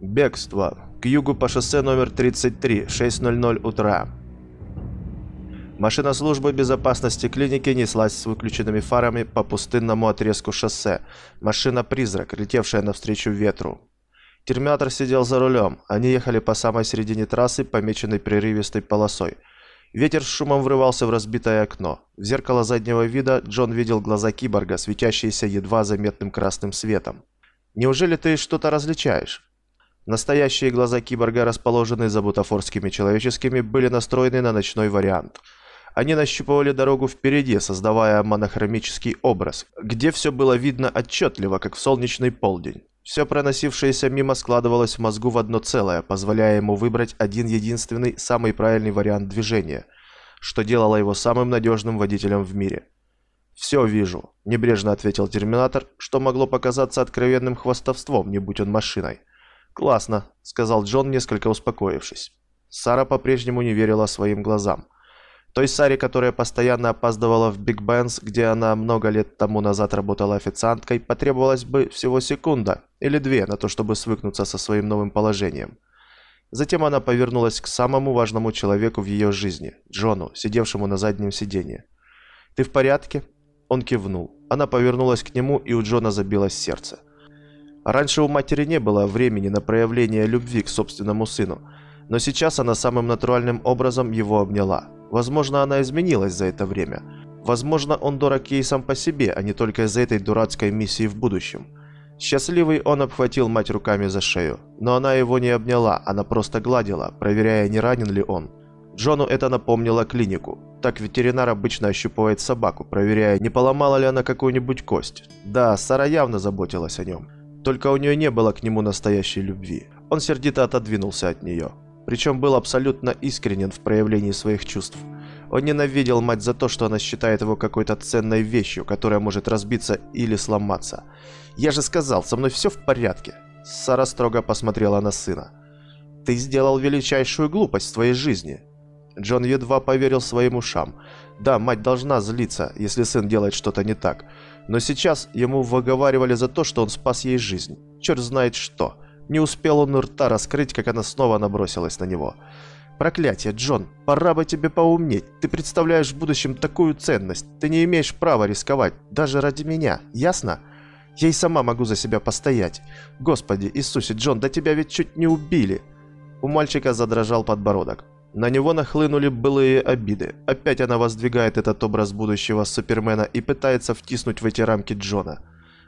Бегство. К югу по шоссе номер 33, 6.00 утра. Машина службы безопасности клиники неслась с выключенными фарами по пустынному отрезку шоссе. Машина-призрак, летевшая навстречу ветру. Терминатор сидел за рулем. Они ехали по самой середине трассы, помеченной прерывистой полосой. Ветер с шумом врывался в разбитое окно. В зеркало заднего вида Джон видел глаза киборга, светящиеся едва заметным красным светом. «Неужели ты что-то различаешь?» Настоящие глаза киборга, расположенные за бутафорскими человеческими, были настроены на ночной вариант. Они нащупывали дорогу впереди, создавая монохромический образ, где все было видно отчетливо, как в солнечный полдень. Все проносившееся мимо складывалось в мозгу в одно целое, позволяя ему выбрать один единственный, самый правильный вариант движения, что делало его самым надежным водителем в мире. «Все вижу», – небрежно ответил Терминатор, что могло показаться откровенным хвастовством, не будь он машиной. «Классно», — сказал Джон, несколько успокоившись. Сара по-прежнему не верила своим глазам. Той Саре, которая постоянно опаздывала в Биг Бенс, где она много лет тому назад работала официанткой, потребовалась бы всего секунда или две на то, чтобы свыкнуться со своим новым положением. Затем она повернулась к самому важному человеку в ее жизни, Джону, сидевшему на заднем сиденье. «Ты в порядке?» Он кивнул. Она повернулась к нему, и у Джона забилось сердце. Раньше у матери не было времени на проявление любви к собственному сыну, но сейчас она самым натуральным образом его обняла. Возможно, она изменилась за это время. Возможно, он дорог ей сам по себе, а не только из-за этой дурацкой миссии в будущем. Счастливый он обхватил мать руками за шею, но она его не обняла, она просто гладила, проверяя, не ранен ли он. Джону это напомнило клинику. Так ветеринар обычно ощупывает собаку, проверяя, не поломала ли она какую-нибудь кость. Да, Сара явно заботилась о нем. Только у нее не было к нему настоящей любви. Он сердито отодвинулся от нее. Причем был абсолютно искренен в проявлении своих чувств. Он ненавидел мать за то, что она считает его какой-то ценной вещью, которая может разбиться или сломаться. «Я же сказал, со мной все в порядке!» Сара строго посмотрела на сына. «Ты сделал величайшую глупость в твоей жизни!» Джон едва поверил своим ушам. Да, мать должна злиться, если сын делает что-то не так. Но сейчас ему выговаривали за то, что он спас ей жизнь. Черт знает что. Не успел он рта раскрыть, как она снова набросилась на него. «Проклятие, Джон, пора бы тебе поумнеть. Ты представляешь в будущем такую ценность. Ты не имеешь права рисковать, даже ради меня, ясно? Я и сама могу за себя постоять. Господи, Иисусе, Джон, да тебя ведь чуть не убили!» У мальчика задрожал подбородок. На него нахлынули былые обиды. Опять она воздвигает этот образ будущего Супермена и пытается втиснуть в эти рамки Джона.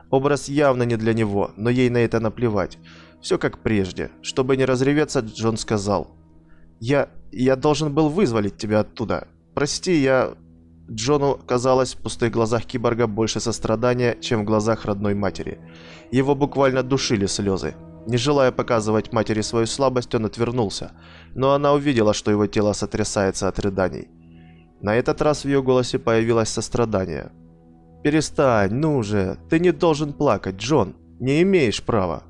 Образ явно не для него, но ей на это наплевать. Все как прежде. Чтобы не разреветься, Джон сказал. «Я... я должен был вызволить тебя оттуда. Прости, я...» Джону казалось в пустых глазах киборга больше сострадания, чем в глазах родной матери. Его буквально душили слезы. Не желая показывать матери свою слабость, он отвернулся, но она увидела, что его тело сотрясается от рыданий. На этот раз в ее голосе появилось сострадание. «Перестань, ну же, ты не должен плакать, Джон, не имеешь права».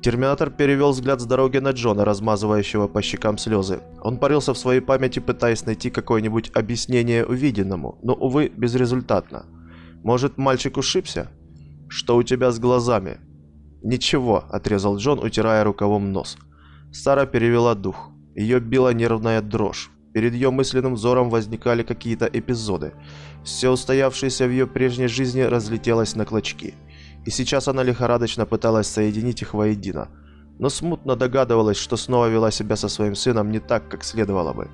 Терминатор перевел взгляд с дороги на Джона, размазывающего по щекам слезы. Он парился в своей памяти, пытаясь найти какое-нибудь объяснение увиденному, но, увы, безрезультатно. Может, мальчик ушибся? «Что у тебя с глазами?» «Ничего», – отрезал Джон, утирая рукавом нос. Сара перевела дух. Ее била нервная дрожь. Перед ее мысленным взором возникали какие-то эпизоды. Все устоявшееся в ее прежней жизни разлетелось на клочки. И сейчас она лихорадочно пыталась соединить их воедино. Но смутно догадывалась, что снова вела себя со своим сыном не так, как следовало бы.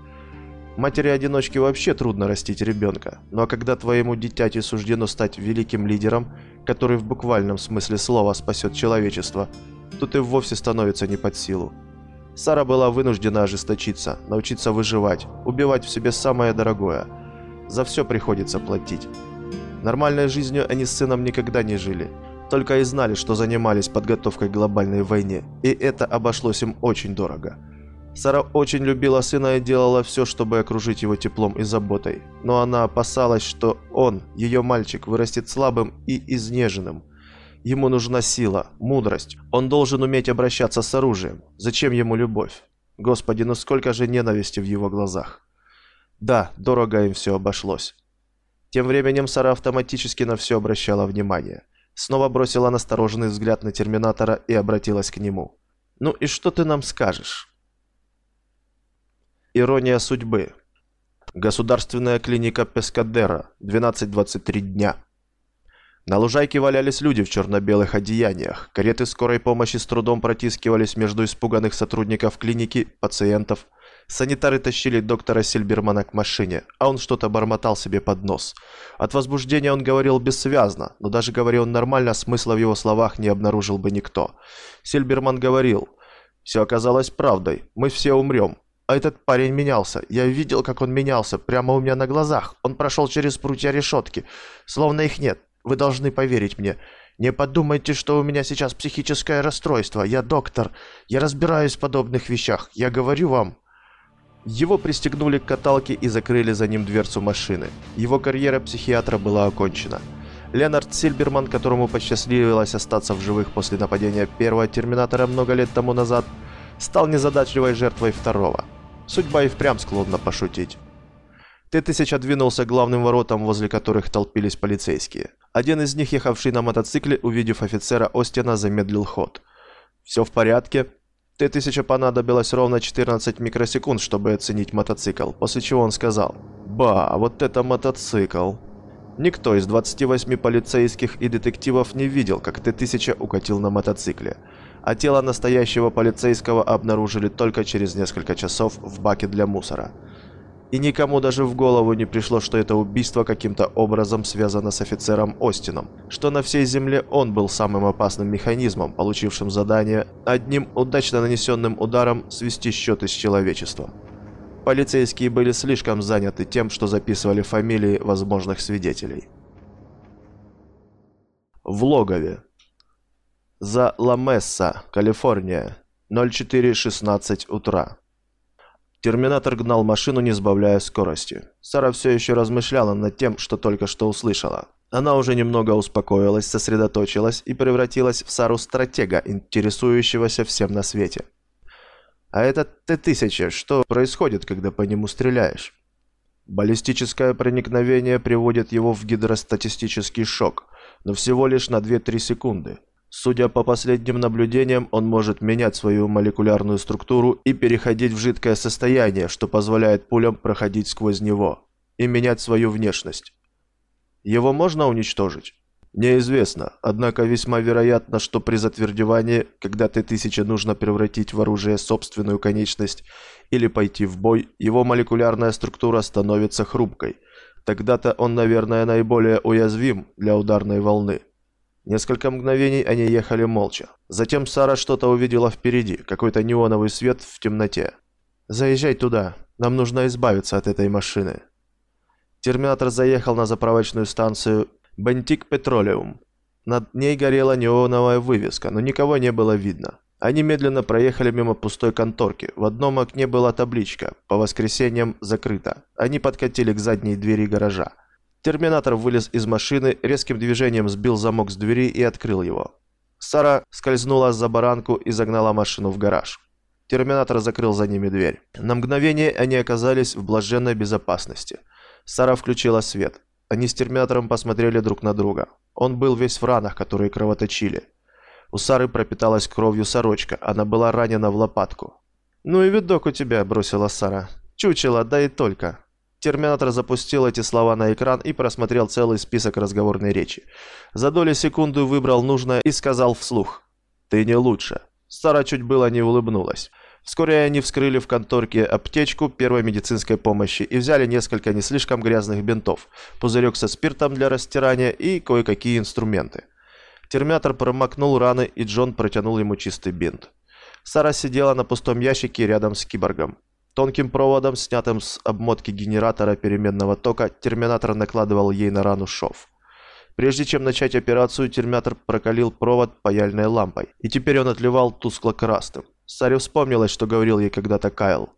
Матери-одиночке вообще трудно растить ребенка, ну а когда твоему дитяти суждено стать великим лидером, который в буквальном смысле слова спасет человечество, тут и вовсе становится не под силу. Сара была вынуждена ожесточиться, научиться выживать, убивать в себе самое дорогое. За все приходится платить. Нормальной жизнью они с сыном никогда не жили, только и знали, что занимались подготовкой к глобальной войне, и это обошлось им очень дорого. Сара очень любила сына и делала все, чтобы окружить его теплом и заботой. Но она опасалась, что он, ее мальчик, вырастет слабым и изнеженным. Ему нужна сила, мудрость. Он должен уметь обращаться с оружием. Зачем ему любовь? Господи, ну сколько же ненависти в его глазах. Да, дорого им все обошлось. Тем временем Сара автоматически на все обращала внимание. Снова бросила настороженный взгляд на Терминатора и обратилась к нему. Ну и что ты нам скажешь? Ирония судьбы. Государственная клиника Пескадера. 12.23 дня. На лужайке валялись люди в черно-белых одеяниях. Кареты скорой помощи с трудом протискивались между испуганных сотрудников клиники, пациентов. Санитары тащили доктора Сильбермана к машине, а он что-то бормотал себе под нос. От возбуждения он говорил бессвязно, но даже говорил он нормально, смысла в его словах не обнаружил бы никто. Сильберман говорил, «Все оказалось правдой, мы все умрем». А этот парень менялся. Я видел, как он менялся, прямо у меня на глазах. Он прошел через прутья решетки, словно их нет. Вы должны поверить мне. Не подумайте, что у меня сейчас психическое расстройство. Я доктор. Я разбираюсь в подобных вещах. Я говорю вам. Его пристегнули к каталке и закрыли за ним дверцу машины. Его карьера психиатра была окончена. Ленард Сильберман, которому посчастливилось остаться в живых после нападения первого Терминатора много лет тому назад, стал незадачливой жертвой второго. Судьба и впрямь склонна пошутить. Т-1000 двинулся к главным воротам, возле которых толпились полицейские. Один из них, ехавший на мотоцикле, увидев офицера Остина, замедлил ход. «Все в порядке?» Т-1000 понадобилось ровно 14 микросекунд, чтобы оценить мотоцикл, после чего он сказал «Ба, вот это мотоцикл!» Никто из 28 полицейских и детективов не видел, как Т-1000 укатил на мотоцикле, а тело настоящего полицейского обнаружили только через несколько часов в баке для мусора – и никому даже в голову не пришло, что это убийство каким-то образом связано с офицером Остином, что на всей Земле он был самым опасным механизмом, получившим задание одним удачно нанесенным ударом свести счеты с человечеством. Полицейские были слишком заняты тем, что записывали фамилии возможных свидетелей. В логове. За Ламесса, Калифорния, 04.16 утра. Терминатор гнал машину, не сбавляя скорости. Сара все еще размышляла над тем, что только что услышала. Она уже немного успокоилась, сосредоточилась и превратилась в Сару-стратега, интересующегося всем на свете. А этот Т-1000, что происходит, когда по нему стреляешь? Баллистическое проникновение приводит его в гидростатистический шок, но всего лишь на 2-3 секунды – Судя по последним наблюдениям, он может менять свою молекулярную структуру и переходить в жидкое состояние, что позволяет пулям проходить сквозь него, и менять свою внешность. Его можно уничтожить? Неизвестно, однако весьма вероятно, что при затвердевании, когда Т-1000 нужно превратить в оружие собственную конечность или пойти в бой, его молекулярная структура становится хрупкой. Тогда-то он, наверное, наиболее уязвим для ударной волны. Несколько мгновений они ехали молча. Затем Сара что-то увидела впереди, какой-то неоновый свет в темноте. «Заезжай туда, нам нужно избавиться от этой машины». Терминатор заехал на заправочную станцию «Бентик Петролеум». Над ней горела неоновая вывеска, но никого не было видно. Они медленно проехали мимо пустой конторки. В одном окне была табличка «По воскресеньям закрыто». Они подкатили к задней двери гаража. Терминатор вылез из машины, резким движением сбил замок с двери и открыл его. Сара скользнула за баранку и загнала машину в гараж. Терминатор закрыл за ними дверь. На мгновение они оказались в блаженной безопасности. Сара включила свет. Они с Терминатором посмотрели друг на друга. Он был весь в ранах, которые кровоточили. У Сары пропиталась кровью сорочка, она была ранена в лопатку. «Ну и видок у тебя», – бросила Сара. «Чучело, да и только». Терминатор запустил эти слова на экран и просмотрел целый список разговорной речи. За доли секунды выбрал нужное и сказал вслух. «Ты не лучше». Сара чуть было не улыбнулась. Вскоре они вскрыли в конторке аптечку первой медицинской помощи и взяли несколько не слишком грязных бинтов, пузырек со спиртом для растирания и кое-какие инструменты. Терминатор промокнул раны, и Джон протянул ему чистый бинт. Сара сидела на пустом ящике рядом с киборгом. Тонким проводом, снятым с обмотки генератора переменного тока, терминатор накладывал ей на рану шов. Прежде чем начать операцию, терминатор прокалил провод паяльной лампой, и теперь он отливал тускло-красным. Саре вспомнилось, что говорил ей когда-то Кайл.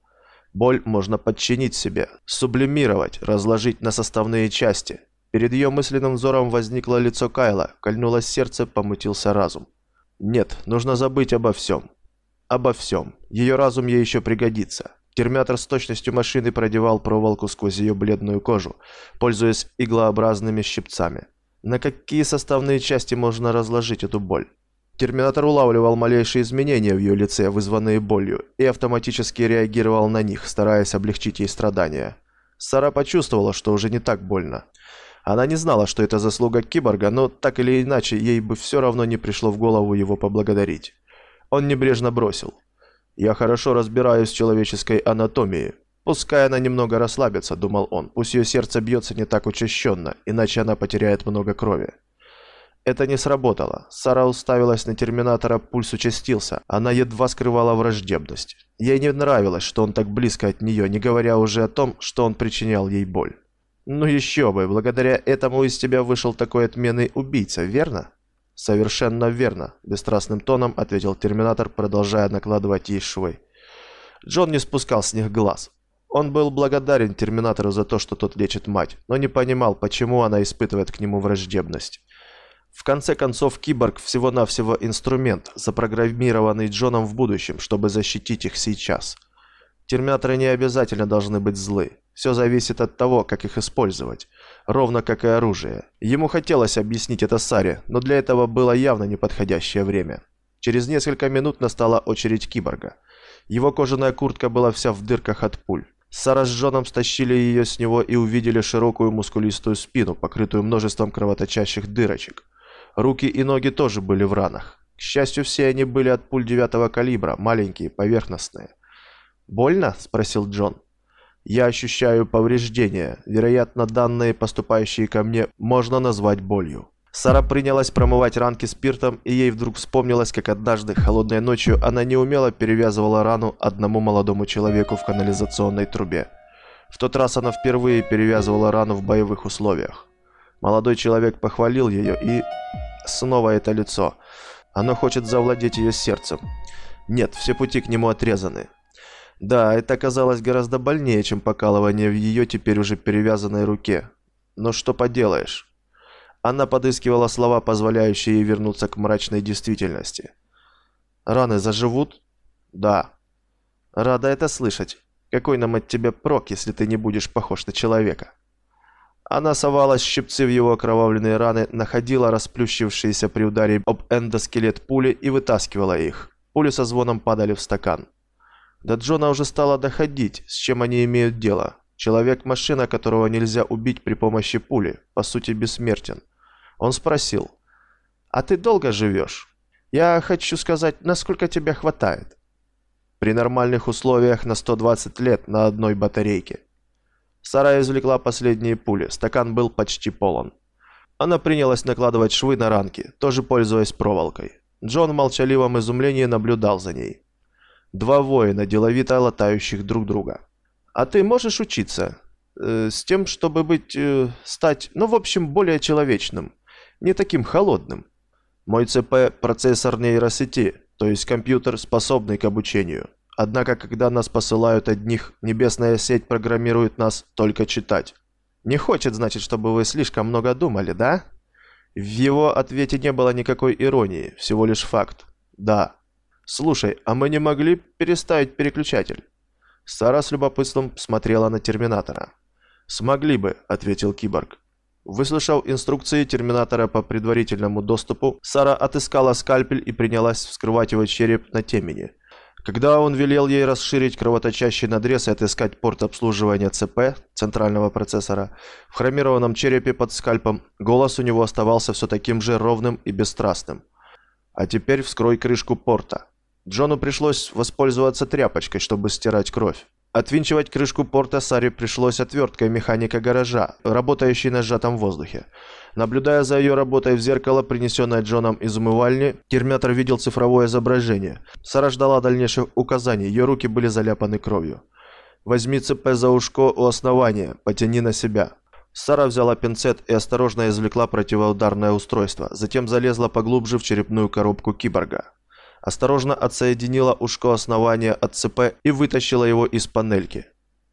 Боль можно подчинить себе, сублимировать, разложить на составные части. Перед ее мысленным взором возникло лицо Кайла, кольнулось сердце, помутился разум. Нет, нужно забыть обо всем. Обо всем. Ее разум ей еще пригодится. Термятор с точностью машины продевал проволоку сквозь ее бледную кожу, пользуясь иглообразными щипцами. На какие составные части можно разложить эту боль? Терминатор улавливал малейшие изменения в ее лице, вызванные болью, и автоматически реагировал на них, стараясь облегчить ей страдания. Сара почувствовала, что уже не так больно. Она не знала, что это заслуга киборга, но так или иначе ей бы все равно не пришло в голову его поблагодарить. Он небрежно бросил. «Я хорошо разбираюсь в человеческой анатомии. Пускай она немного расслабится», — думал он. «Пусть ее сердце бьется не так учащенно, иначе она потеряет много крови». Это не сработало. Сара уставилась на Терминатора, пульс участился. Она едва скрывала враждебность. Ей не нравилось, что он так близко от нее, не говоря уже о том, что он причинял ей боль. «Ну еще бы, благодаря этому из тебя вышел такой отменный убийца, верно?» «Совершенно верно», – бесстрастным тоном ответил Терминатор, продолжая накладывать ей швы. Джон не спускал с них глаз. Он был благодарен Терминатору за то, что тот лечит мать, но не понимал, почему она испытывает к нему враждебность. В конце концов, киборг всего-навсего инструмент, запрограммированный Джоном в будущем, чтобы защитить их сейчас. Терминаторы не обязательно должны быть злы. Все зависит от того, как их использовать. Ровно как и оружие. Ему хотелось объяснить это Саре, но для этого было явно неподходящее время. Через несколько минут настала очередь киборга. Его кожаная куртка была вся в дырках от пуль. Сара с Джоном стащили ее с него и увидели широкую мускулистую спину, покрытую множеством кровоточащих дырочек. Руки и ноги тоже были в ранах. К счастью, все они были от пуль девятого калибра, маленькие, поверхностные. «Больно?» – спросил Джон. «Я ощущаю повреждения. Вероятно, данные, поступающие ко мне, можно назвать болью». Сара принялась промывать ранки спиртом, и ей вдруг вспомнилось, как однажды, холодной ночью, она неумело перевязывала рану одному молодому человеку в канализационной трубе. В тот раз она впервые перевязывала рану в боевых условиях. Молодой человек похвалил ее, и... Снова это лицо. Оно хочет завладеть ее сердцем. Нет, все пути к нему отрезаны. Да, это оказалось гораздо больнее, чем покалывание в ее теперь уже перевязанной руке. Но что поделаешь? Она подыскивала слова, позволяющие ей вернуться к мрачной действительности. «Раны заживут?» «Да». «Рада это слышать. Какой нам от тебя прок, если ты не будешь похож на человека?» Она совала щипцы в его окровавленные раны, находила расплющившиеся при ударе об эндоскелет пули и вытаскивала их. Пули со звоном падали в стакан. До Джона уже стало доходить, с чем они имеют дело. Человек-машина, которого нельзя убить при помощи пули, по сути бессмертен. Он спросил, «А ты долго живешь? Я хочу сказать, насколько тебя хватает?» При нормальных условиях на 120 лет на одной батарейке. Сара извлекла последние пули, стакан был почти полон. Она принялась накладывать швы на ранки, тоже пользуясь проволокой. Джон в молчаливом изумлении наблюдал за ней. Два воина, деловито латающих друг друга. «А ты можешь учиться? Э, с тем, чтобы быть... Э, стать, ну, в общем, более человечным. Не таким холодным. Мой ЦП – процессор нейросети, то есть компьютер, способный к обучению. Однако, когда нас посылают одних, небесная сеть программирует нас только читать. Не хочет, значит, чтобы вы слишком много думали, да? В его ответе не было никакой иронии, всего лишь факт. Да. Слушай, а мы не могли переставить переключатель? Сара с любопытством смотрела на Терминатора. «Смогли бы», — ответил киборг. Выслушав инструкции Терминатора по предварительному доступу, Сара отыскала скальпель и принялась вскрывать его череп на темени. Когда он велел ей расширить кровоточащий надрез и отыскать порт обслуживания ЦП, центрального процессора, в хромированном черепе под скальпом, голос у него оставался все таким же ровным и бесстрастным. «А теперь вскрой крышку порта». Джону пришлось воспользоваться тряпочкой, чтобы стирать кровь. Отвинчивать крышку порта Саре пришлось отверткой механика гаража, работающей на сжатом воздухе. Наблюдая за ее работой в зеркало, принесенное Джоном из умывальни, терминатор видел цифровое изображение. Сара ждала дальнейших указаний, ее руки были заляпаны кровью. «Возьми ЦП за ушко у основания, потяни на себя». Сара взяла пинцет и осторожно извлекла противоударное устройство, затем залезла поглубже в черепную коробку киборга осторожно отсоединила ушко основания от ЦП и вытащила его из панельки.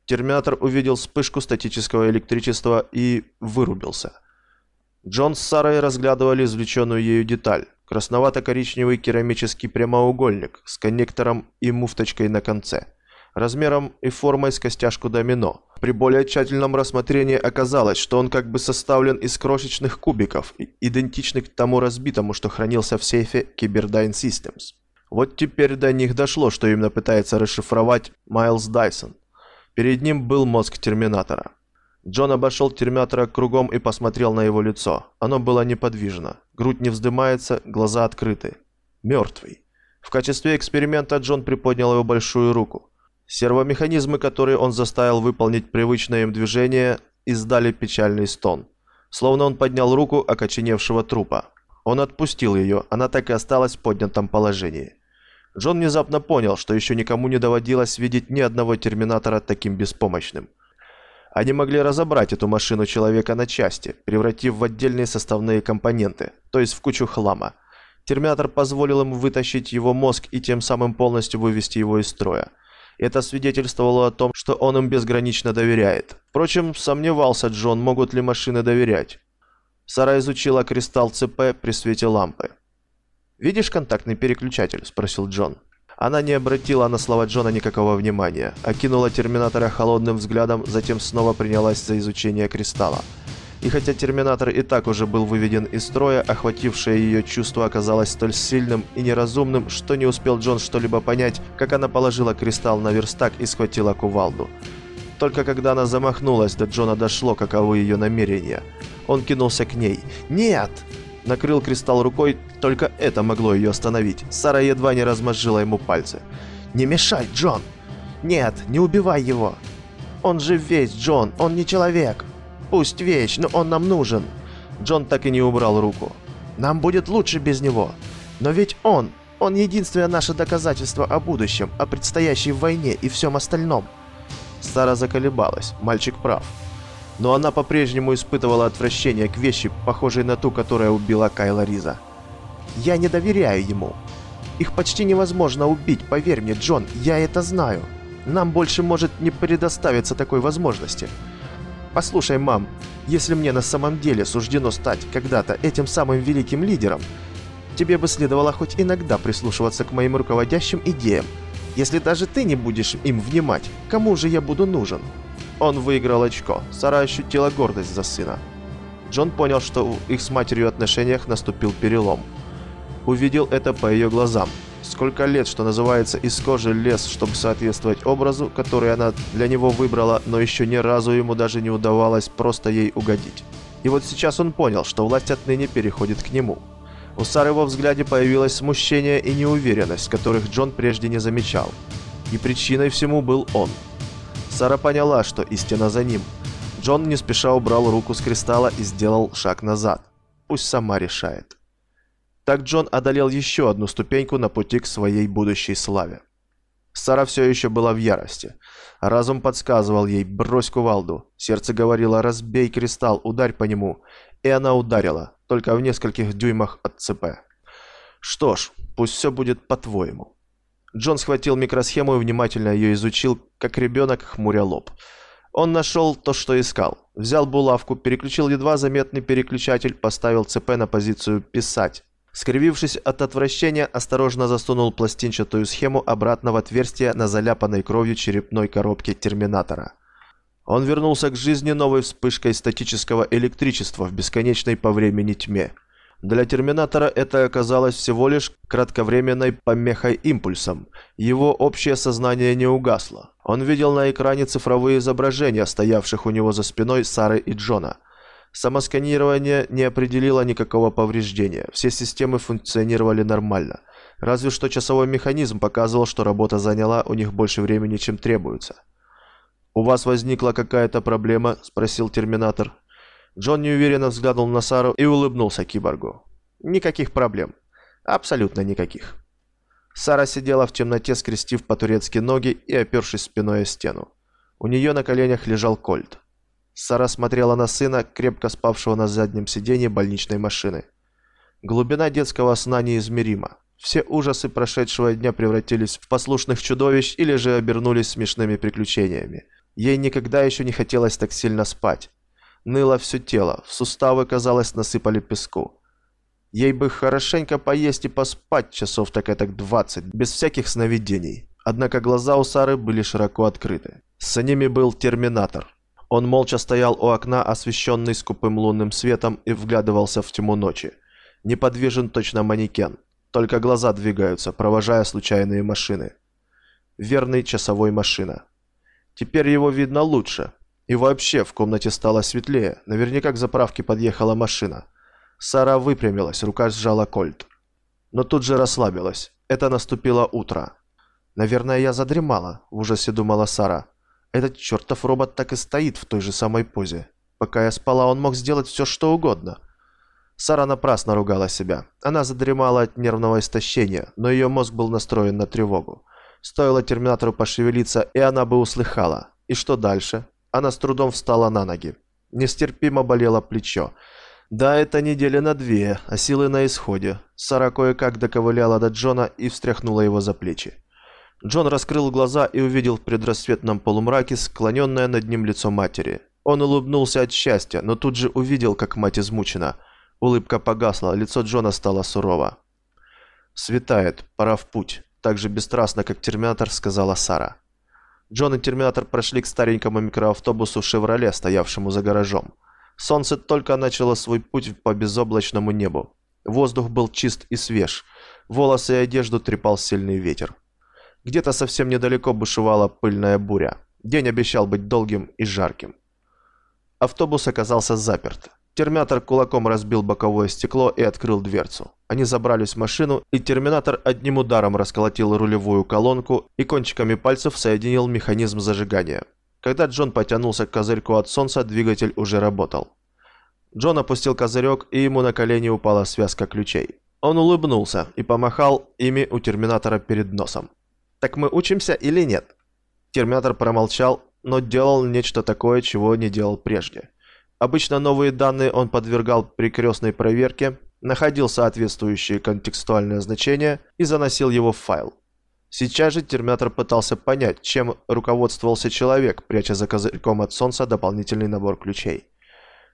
Терминатор увидел вспышку статического электричества и вырубился. Джон с Сарой разглядывали извлеченную ею деталь. Красновато-коричневый керамический прямоугольник с коннектором и муфточкой на конце. размером и формой с костяшку домино. При более тщательном рассмотрении оказалось, что он как бы составлен из крошечных кубиков, идентичных тому разбитому, что хранился в сейфе Cyberdyne Systems. Вот теперь до них дошло, что именно пытается расшифровать Майлз Дайсон. Перед ним был мозг Терминатора. Джон обошел Терминатора кругом и посмотрел на его лицо. Оно было неподвижно. Грудь не вздымается, глаза открыты. Мертвый. В качестве эксперимента Джон приподнял его большую руку. Сервомеханизмы, которые он заставил выполнить привычное им движение, издали печальный стон. Словно он поднял руку окоченевшего трупа. Он отпустил ее, она так и осталась в поднятом положении. Джон внезапно понял, что еще никому не доводилось видеть ни одного терминатора таким беспомощным. Они могли разобрать эту машину человека на части, превратив в отдельные составные компоненты, то есть в кучу хлама. Терминатор позволил им вытащить его мозг и тем самым полностью вывести его из строя. Это свидетельствовало о том, что он им безгранично доверяет. Впрочем, сомневался Джон, могут ли машины доверять. Сара изучила кристалл ЦП при свете лампы. «Видишь контактный переключатель?» – спросил Джон. Она не обратила на слова Джона никакого внимания, окинула Терминатора холодным взглядом, затем снова принялась за изучение кристалла. И хотя Терминатор и так уже был выведен из строя, охватившее ее чувство оказалось столь сильным и неразумным, что не успел Джон что-либо понять, как она положила кристалл на верстак и схватила кувалду. Только когда она замахнулась, до Джона дошло, каковы ее намерения. Он кинулся к ней. «Нет!» Накрыл кристалл рукой, только это могло ее остановить. Сара едва не размозжила ему пальцы. «Не мешай, Джон!» «Нет, не убивай его!» «Он же весь, Джон, он не человек!» Пусть вещь, но он нам нужен. Джон так и не убрал руку. Нам будет лучше без него. Но ведь он, он единственное наше доказательство о будущем, о предстоящей войне и всем остальном. Сара заколебалась, мальчик прав. Но она по-прежнему испытывала отвращение к вещи, похожей на ту, которая убила Кайла Риза. «Я не доверяю ему. Их почти невозможно убить, поверь мне, Джон, я это знаю. Нам больше может не предоставиться такой возможности». Послушай, мам, если мне на самом деле суждено стать когда-то этим самым великим лидером, тебе бы следовало хоть иногда прислушиваться к моим руководящим идеям. Если даже ты не будешь им внимать, кому же я буду нужен? Он выиграл очко. Сара ощутила гордость за сына. Джон понял, что в их с матерью отношениях наступил перелом. Увидел это по ее глазам. Сколько лет, что называется, из кожи лез, чтобы соответствовать образу, который она для него выбрала, но еще ни разу ему даже не удавалось просто ей угодить. И вот сейчас он понял, что власть отныне переходит к нему. У Сары во взгляде появилось смущение и неуверенность, которых Джон прежде не замечал. И причиной всему был он. Сара поняла, что истина за ним. Джон не спеша убрал руку с кристалла и сделал шаг назад. Пусть сама решает. Так Джон одолел еще одну ступеньку на пути к своей будущей славе. Сара все еще была в ярости. Разум подсказывал ей «брось кувалду». Сердце говорило «разбей кристалл, ударь по нему». И она ударила, только в нескольких дюймах от ЦП. Что ж, пусть все будет по-твоему. Джон схватил микросхему и внимательно ее изучил, как ребенок, хмуря лоб. Он нашел то, что искал. Взял булавку, переключил едва заметный переключатель, поставил ЦП на позицию «писать». Скривившись от отвращения, осторожно засунул пластинчатую схему обратно в отверстие на заляпанной кровью черепной коробке терминатора. Он вернулся к жизни новой вспышкой статического электричества в бесконечной по времени тьме. Для терминатора это оказалось всего лишь кратковременной помехой импульсом. Его общее сознание не угасло. Он видел на экране цифровые изображения, стоявших у него за спиной Сары и Джона – Самосканирование не определило никакого повреждения. Все системы функционировали нормально. Разве что часовой механизм показывал, что работа заняла у них больше времени, чем требуется. «У вас возникла какая-то проблема?» – спросил Терминатор. Джон неуверенно взглянул на Сару и улыбнулся киборгу. «Никаких проблем. Абсолютно никаких». Сара сидела в темноте, скрестив по-турецки ноги и опершись спиной о стену. У нее на коленях лежал кольт. Сара смотрела на сына, крепко спавшего на заднем сиденье больничной машины. Глубина детского сна неизмерима. Все ужасы прошедшего дня превратились в послушных чудовищ или же обернулись смешными приключениями. Ей никогда еще не хотелось так сильно спать. Ныло все тело, в суставы, казалось, насыпали песку. Ей бы хорошенько поесть и поспать часов так так двадцать, без всяких сновидений. Однако глаза у Сары были широко открыты. За ними был терминатор. Он молча стоял у окна, освещенный скупым лунным светом, и вглядывался в тьму ночи. Неподвижен точно манекен. Только глаза двигаются, провожая случайные машины. Верный часовой машина. Теперь его видно лучше. И вообще в комнате стало светлее. Наверняка к заправке подъехала машина. Сара выпрямилась, рука сжала кольт. Но тут же расслабилась. Это наступило утро. «Наверное, я задремала», – в ужасе думала Сара. «Этот чертов робот так и стоит в той же самой позе. Пока я спала, он мог сделать все, что угодно». Сара напрасно ругала себя. Она задремала от нервного истощения, но ее мозг был настроен на тревогу. Стоило терминатору пошевелиться, и она бы услыхала. И что дальше? Она с трудом встала на ноги. Нестерпимо болело плечо. Да, это неделя на две, а силы на исходе. Сара кое-как доковыляла до Джона и встряхнула его за плечи. Джон раскрыл глаза и увидел в предрассветном полумраке склоненное над ним лицо матери. Он улыбнулся от счастья, но тут же увидел, как мать измучена – Улыбка погасла, лицо Джона стало сурово. «Светает, пора в путь», – так же бесстрастно, как Терминатор, сказала Сара. Джон и Терминатор прошли к старенькому микроавтобусу «Шевроле», стоявшему за гаражом. Солнце только начало свой путь по безоблачному небу. Воздух был чист и свеж. Волосы и одежду трепал сильный ветер. Где-то совсем недалеко бушевала пыльная буря. День обещал быть долгим и жарким. Автобус оказался заперт. Терминатор кулаком разбил боковое стекло и открыл дверцу. Они забрались в машину, и терминатор одним ударом расколотил рулевую колонку и кончиками пальцев соединил механизм зажигания. Когда Джон потянулся к козырьку от солнца, двигатель уже работал. Джон опустил козырек, и ему на колени упала связка ключей. Он улыбнулся и помахал ими у терминатора перед носом. «Так мы учимся или нет?» Терминатор промолчал, но делал нечто такое, чего не делал прежде. Обычно новые данные он подвергал перекрестной проверке, находил соответствующее контекстуальное значение и заносил его в файл. Сейчас же терминатор пытался понять, чем руководствовался человек, пряча за козырьком от солнца дополнительный набор ключей.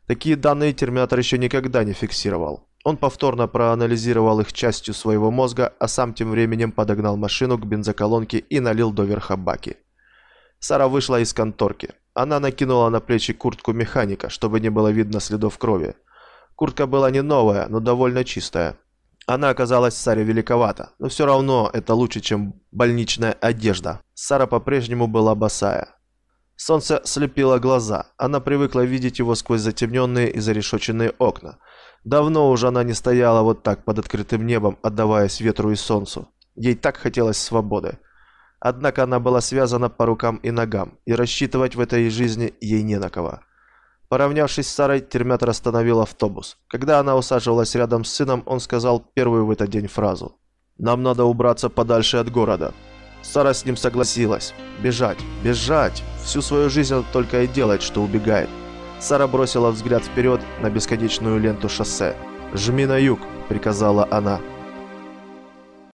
Такие данные терминатор еще никогда не фиксировал. Он повторно проанализировал их частью своего мозга, а сам тем временем подогнал машину к бензоколонке и налил доверха баки. Сара вышла из конторки. Она накинула на плечи куртку механика, чтобы не было видно следов крови. Куртка была не новая, но довольно чистая. Она оказалась Саре великовата, но все равно это лучше, чем больничная одежда. Сара по-прежнему была босая. Солнце слепило глаза. Она привыкла видеть его сквозь затемненные и зарешоченные окна. Давно уже она не стояла вот так под открытым небом, отдаваясь ветру и солнцу. Ей так хотелось свободы. Однако она была связана по рукам и ногам, и рассчитывать в этой жизни ей не на кого. Поравнявшись с Сарой, термятор остановил автобус. Когда она усаживалась рядом с сыном, он сказал первую в этот день фразу. «Нам надо убраться подальше от города». Сара с ним согласилась. Бежать, бежать. Всю свою жизнь он только и делает, что убегает. Сара бросила взгляд вперед на бесконечную ленту шоссе. «Жми на юг», — приказала она.